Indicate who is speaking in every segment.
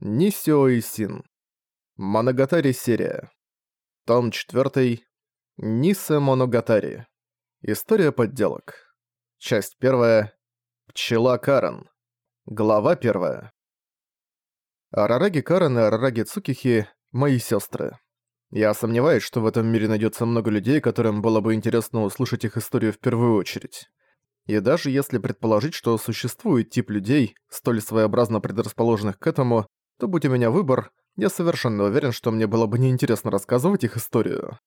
Speaker 1: Нисио Исин. Моногатари серия. Том 4. Нисе Моногатари. История подделок. Часть 1. Пчела Карен. Глава 1. Арараги Карен и Арараги Цукихи – мои сестры. Я сомневаюсь, что в этом мире найдется много людей, которым было бы интересно услышать их историю в первую очередь. И даже если предположить, что существует тип людей, столь своеобразно предрасположенных к этому, то будь у меня выбор, я совершенно уверен, что мне было бы неинтересно рассказывать их историю.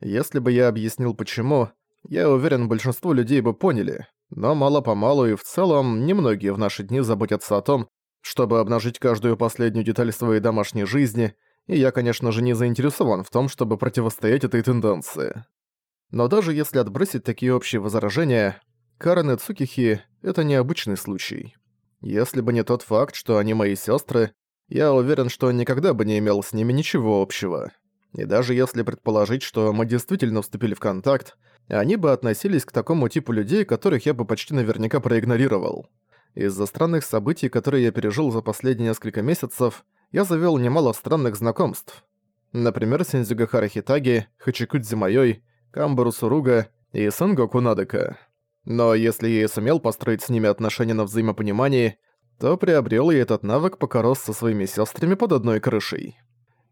Speaker 1: Если бы я объяснил почему, я уверен, большинство людей бы поняли, но мало-помалу и в целом немногие в наши дни заботятся о том, чтобы обнажить каждую последнюю деталь своей домашней жизни, и я, конечно же, не заинтересован в том, чтобы противостоять этой тенденции. Но даже если отбросить такие общие возражения, Карен и Цукихи — это необычный случай. Если бы не тот факт, что они мои сестры, я уверен, что никогда бы не имел с ними ничего общего. И даже если предположить, что мы действительно вступили в контакт, они бы относились к такому типу людей, которых я бы почти наверняка проигнорировал. Из-за странных событий, которые я пережил за последние несколько месяцев, я завел немало странных знакомств. Например, Сензюгахара Хитаги, Хачикудзи Майой, Камбару Суруга и Сангоку Надека. Но если я и сумел построить с ними отношения на взаимопонимании, то приобрел и этот навык, пока рос со своими сестрами под одной крышей.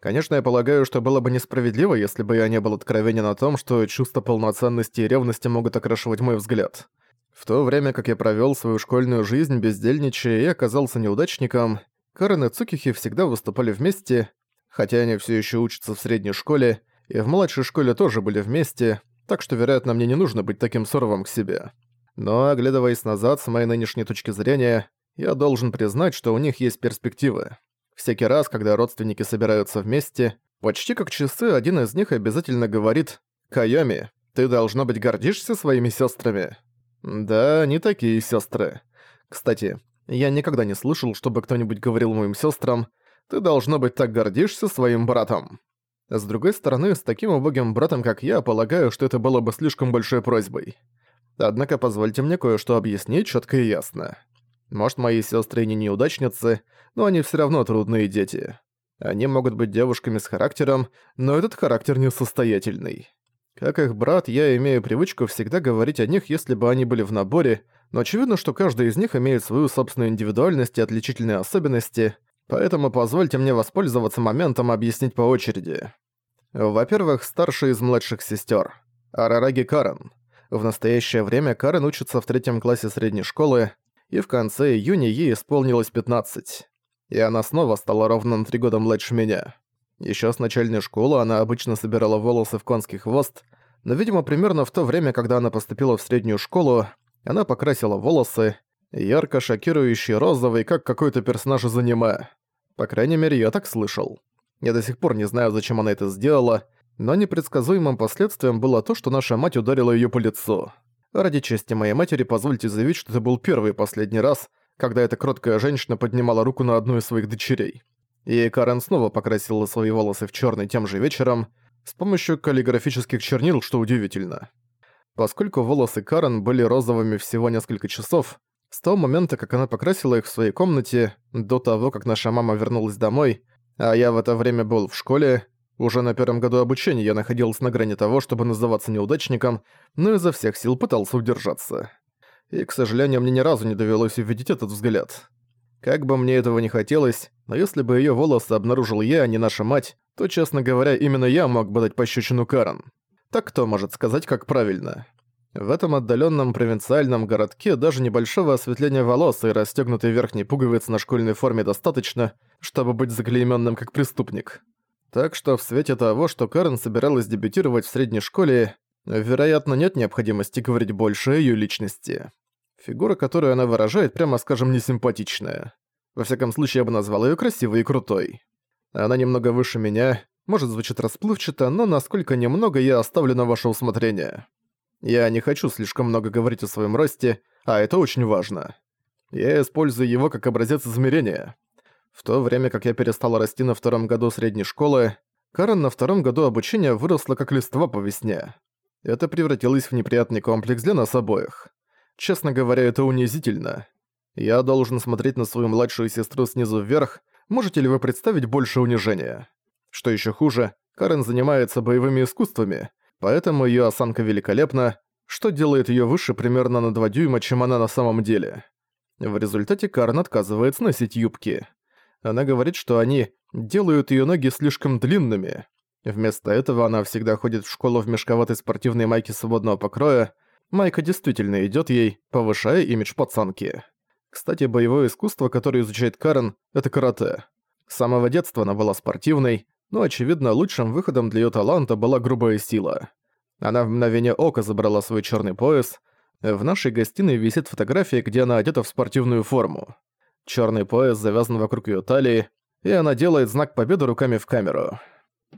Speaker 1: Конечно, я полагаю, что было бы несправедливо, если бы я не был откровенен о том, что чувство полноценности и ревности могут окрашивать мой взгляд. В то время как я провел свою школьную жизнь бездельничая и оказался неудачником, Карен и Цукихи всегда выступали вместе, хотя они все еще учатся в средней школе, и в младшей школе тоже были вместе, так что, вероятно, мне не нужно быть таким суровым к себе. Но, оглядываясь назад с моей нынешней точки зрения, я должен признать, что у них есть перспективы. Всякий раз, когда родственники собираются вместе, почти как часы один из них обязательно говорит «Кайоми, ты, должно быть, гордишься своими сестрами». Да, не такие сестры. Кстати, я никогда не слышал, чтобы кто-нибудь говорил моим сестрам «Ты, должно быть, так гордишься своим братом». С другой стороны, с таким убогим братом, как я, полагаю, что это было бы слишком большой просьбой. Однако позвольте мне кое-что объяснить четко и ясно. Может, мои сестры не неудачницы, но они все равно трудные дети. Они могут быть девушками с характером, но этот характер несостоятельный. Как их брат, я имею привычку всегда говорить о них, если бы они были в наборе, но очевидно, что каждый из них имеет свою собственную индивидуальность и отличительные особенности, поэтому позвольте мне воспользоваться моментом объяснить по очереди. Во-первых, старшая из младших сестер Арараги Карен. В настоящее время Карен учится в третьем классе средней школы, и в конце июня ей исполнилось 15. И она снова стала ровно на три года младше меня. Еще с начальной школы она обычно собирала волосы в конский хвост, но, видимо, примерно в то время, когда она поступила в среднюю школу, она покрасила волосы, ярко шокирующие розовый, как какой-то персонаж из аниме. По крайней мере, я так слышал. Я до сих пор не знаю, зачем она это сделала, но непредсказуемым последствием было то, что наша мать ударила её по лицу. Ради чести моей матери позвольте заявить, что это был первый и последний раз, когда эта кроткая женщина поднимала руку на одну из своих дочерей. И Карен снова покрасила свои волосы в черный тем же вечером с помощью каллиграфических чернил, что удивительно. Поскольку волосы Карен были розовыми всего несколько часов, с того момента, как она покрасила их в своей комнате, до того, как наша мама вернулась домой, а я в это время был в школе, уже на первом году обучения я находился на грани того, чтобы называться неудачником, но изо всех сил пытался удержаться. И, к сожалению, мне ни разу не довелось увидеть этот взгляд. Как бы мне этого не хотелось, но если бы её волосы обнаружил я, а не наша мать, то, честно говоря, именно я мог бы дать пощечину Карен. Так кто может сказать, как правильно? В этом отдалённом провинциальном городке даже небольшого осветления волос и расстёгнутой верхней пуговицы на школьной форме достаточно, чтобы быть заклеймённым как преступник. Так что в свете того, что Карен собиралась дебютировать в средней школе, вероятно, нет необходимости говорить больше о её личности. Фигура, которую она выражает, прямо скажем, несимпатичная. Во всяком случае, я бы назвал её красивой и крутой. Она немного выше меня, может звучит расплывчато, но насколько немного я оставлю на ваше усмотрение. Я не хочу слишком много говорить о своем росте, а это очень важно. Я использую его как образец измерения. В то время как я перестала расти на втором году средней школы, Карен на втором году обучения выросла как листва по весне. Это превратилось в неприятный комплекс для нас обоих. Честно говоря, это унизительно. Я должен смотреть на свою младшую сестру снизу вверх, можете ли вы представить больше унижения? Что еще хуже, Карен занимается боевыми искусствами, поэтому ее осанка великолепна, что делает ее выше примерно на 2 дюйма, чем она на самом деле. В результате Карен отказывается носить юбки. Она говорит, что они делают ее ноги слишком длинными. Вместо этого она всегда ходит в школу в мешковатой спортивной майке свободного покроя. Майка действительно идет ей, повышая имидж пацанки. Кстати, боевое искусство, которое изучает Карен, это карате. С самого детства она была спортивной, но, очевидно, лучшим выходом для ее таланта была грубая сила. Она в мгновение ока забрала свой черный пояс. В нашей гостиной висит фотография, где она одета в спортивную форму. Черный пояс завязан вокруг ее талии, и она делает знак победы руками в камеру.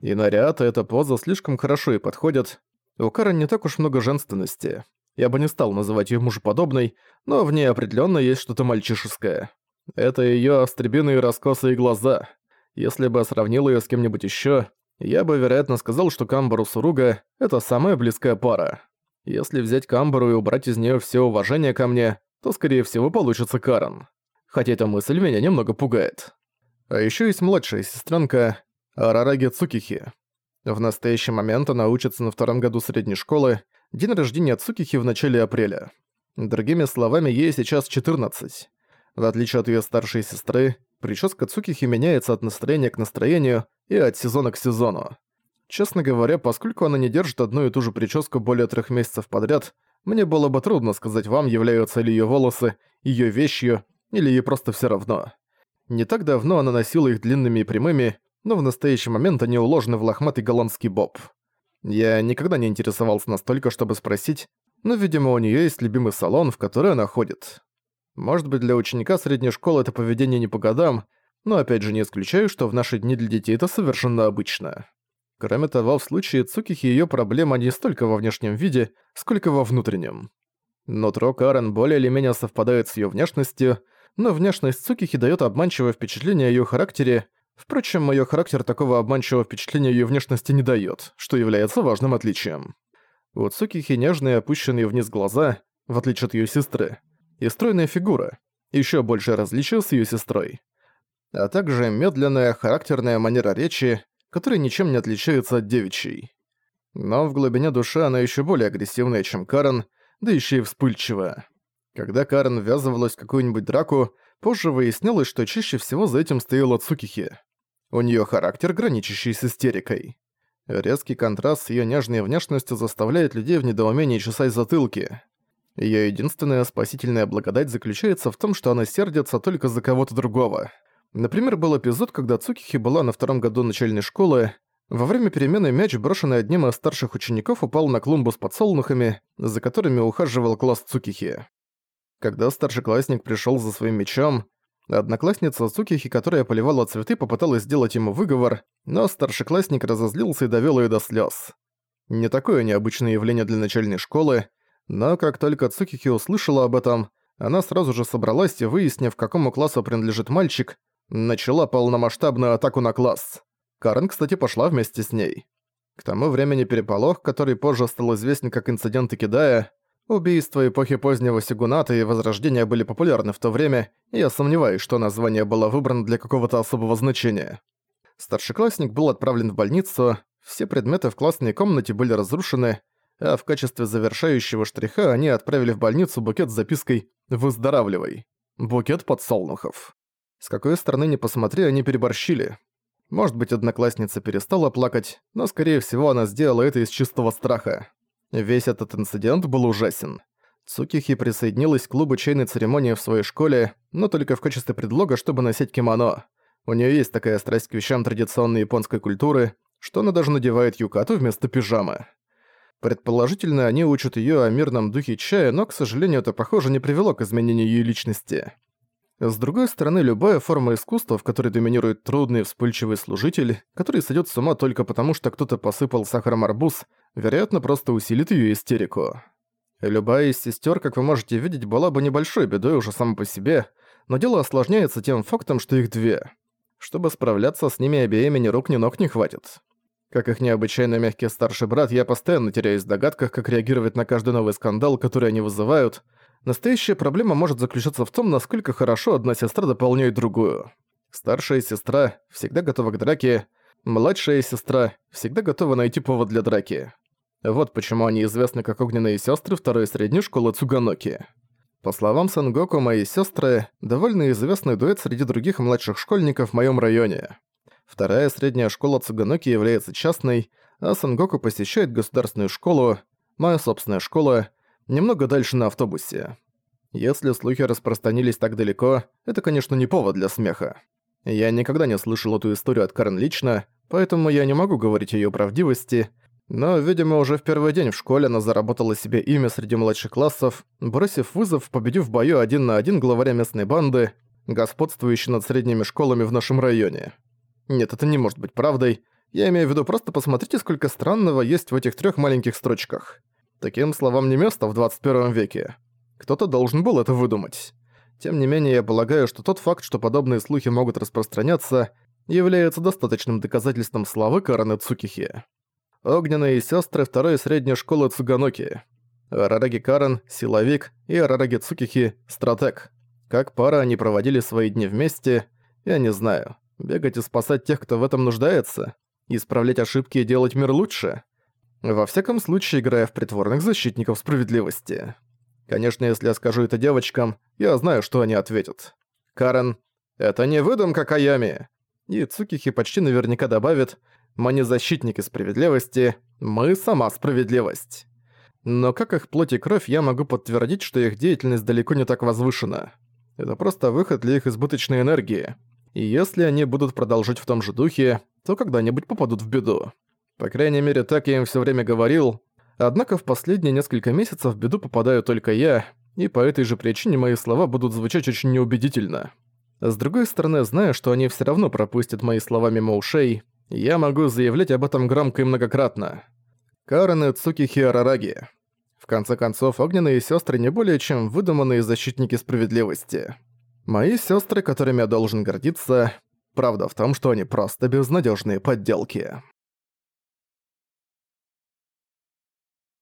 Speaker 1: И наряд, и эта поза слишком хорошо и подходят. У Карен не так уж много женственности. Я бы не стал называть ее мужеподобной, но в ней определенно есть что-то мальчишеское. Это ее остребиные раскосые глаза. Если бы я сравнил ее с кем-нибудь еще, я бы, вероятно, сказал, что Камбару Суруга — это самая близкая пара. Если взять Камбару и убрать из нее все уважение ко мне, то, скорее всего, получится Карен хотя эта мысль меня немного пугает. А еще есть младшая сестренка Арараги Цукихи. В настоящий момент она учится на втором году средней школы, день рождения Цукихи в начале апреля. Другими словами, ей сейчас 14. В отличие от ее старшей сестры, прическа Цукихи меняется от настроения к настроению и от сезона к сезону. Честно говоря, поскольку она не держит одну и ту же прическу более трех месяцев подряд, мне было бы трудно сказать вам, являются ли ее волосы ее вещью или ей просто все равно. Не так давно она носила их длинными и прямыми, но в настоящий момент они уложены в лохматый голландский боб. Я никогда не интересовался настолько, чтобы спросить, но, видимо, у нее есть любимый салон, в который она ходит. Может быть, для ученика средней школы это поведение не по годам, но опять же не исключаю, что в наши дни для детей это совершенно обычно. Кроме того, в случае Цукихи ее проблема не столько во внешнем виде, сколько во внутреннем. Нутро Карен более или менее совпадает с ее внешностью, но внешность Цукихи даёт обманчивое впечатление о её характере. Впрочем, её характер такого обманчивого впечатления её внешности не даёт, что является важным отличием. У Цукихи нежные опущенные вниз глаза, в отличие от её сестры, и стройная фигура, ещё большее различие с её сестрой. А также медленная, характерная манера речи, которая ничем не отличается от девичьей. Но в глубине души она ещё более агрессивная, чем Карен, да ещё и вспыльчивая. Когда Карен ввязывалась в какую-нибудь драку, позже выяснилось, что чаще всего за этим стояла Цукихи. У неё характер, граничащий с истерикой. Резкий контраст с её нежной внешностью заставляет людей в недоумении чесать затылки. Её единственная спасительная благодать заключается в том, что она сердится только за кого-то другого. Например, был эпизод, когда Цукихи была на втором году начальной школы. Во время перемены мяч, брошенный одним из старших учеников, упал на клумбу с подсолнухами, за которыми ухаживал класс Цукихи. Когда старшеклассник пришел за своим мечом, одноклассница Цукихи, которая поливала цветы, попыталась сделать ему выговор, но старшеклассник разозлился и довел ее до слез. Не такое необычное явление для начальной школы, но как только Цукихи услышала об этом, она сразу же собралась и, выяснив, какому классу принадлежит мальчик, начала полномасштабную атаку на класс. Карен, кстати, пошла вместе с ней. К тому времени переполох, который позже стал известен как инцидент Икидая, Убийства эпохи позднего Сигуната и Возрождения были популярны в то время, и я сомневаюсь, что название было выбрано для какого-то особого значения. Старшеклассник был отправлен в больницу, все предметы в классной комнате были разрушены, а в качестве завершающего штриха они отправили в больницу букет с запиской «Выздоравливай». Букет подсолнухов. С какой стороны ни посмотри, они переборщили. Может быть, одноклассница перестала плакать, но, скорее всего, она сделала это из чистого страха. Весь этот инцидент был ужасен. Цукихи присоединилась к клубу чайной церемонии в своей школе, но только в качестве предлога, чтобы носить кимоно. У нее есть такая страсть к вещам традиционной японской культуры, что она даже надевает юкату вместо пижамы. Предположительно, они учат ее о мирном духе чая, но, к сожалению, это, похоже, не привело к изменению ее личности. С другой стороны, любая форма искусства, в которой доминирует трудный вспыльчивый служитель, который сойдет с ума только потому, что кто-то посыпал сахаром арбуз, вероятно, просто усилит ее истерику. Любая из сестер, как вы можете видеть, была бы небольшой бедой уже сама по себе, но дело осложняется тем фактом, что их две. Чтобы справляться с ними обеими ни рук, ни ног не хватит. Как их необычайно мягкий старший брат, я постоянно теряюсь в догадках, как реагировать на каждый новый скандал, который они вызывают – Настоящая проблема может заключаться в том, насколько хорошо одна сестра дополняет другую. Старшая сестра всегда готова к драке, младшая сестра всегда готова найти повод для драки. Вот почему они известны как огненные сестры второй средней школы Цуганоки. По словам Сангоку, мои сестры довольно известный дуэт среди других младших школьников в моем районе. Вторая средняя школа Цуганоки является частной, а Сангоку посещает государственную школу, моя собственная школа, немного дальше на автобусе. Если слухи распространились так далеко, это, конечно, не повод для смеха. Я никогда не слышал эту историю от Карен лично, поэтому я не могу говорить о её правдивости, но, видимо, уже в первый день в школе она заработала себе имя среди младших классов, бросив вызов, победив в бою один на один главаря местной банды, господствующей над средними школами в нашем районе. Нет, это не может быть правдой. Я имею в виду, просто посмотрите, сколько странного есть в этих трёх маленьких строчках. Таким словам не место в 21 веке. Кто-то должен был это выдумать. Тем не менее, я полагаю, что тот факт, что подобные слухи могут распространяться, является достаточным доказательством славы Караны Цукихи. Огненные сестры второй средней школы Цуганоки. Арараги Карен – силовик, и Арараги Цукихи – стратег. Как пара они проводили свои дни вместе, я не знаю. Бегать и спасать тех, кто в этом нуждается? Исправлять ошибки и делать мир лучше? Во всяком случае, играя в притворных защитников справедливости. Конечно, если я скажу это девочкам, я знаю, что они ответят. Карен, это не выдумка Каями. И Цукихи почти наверняка добавит, мы не защитники справедливости, мы сама справедливость. Но как их плоть и кровь, я могу подтвердить, что их деятельность далеко не так возвышена. Это просто выход для их избыточной энергии. И если они будут продолжать в том же духе, то когда-нибудь попадут в беду. По крайней мере, так я им все время говорил, Однако в последние несколько месяцев в беду попадаю только я, и по этой же причине мои слова будут звучать очень неубедительно. С другой стороны, зная, что они все равно пропустят мои слова мимо ушей, я могу заявлять об этом громко и многократно. Карен и Цукихи Арараги. В конце концов, огненные сестры не более чем выдуманные защитники справедливости. Мои сестры, которыми я должен гордиться, правда в том, что они просто безнадежные подделки.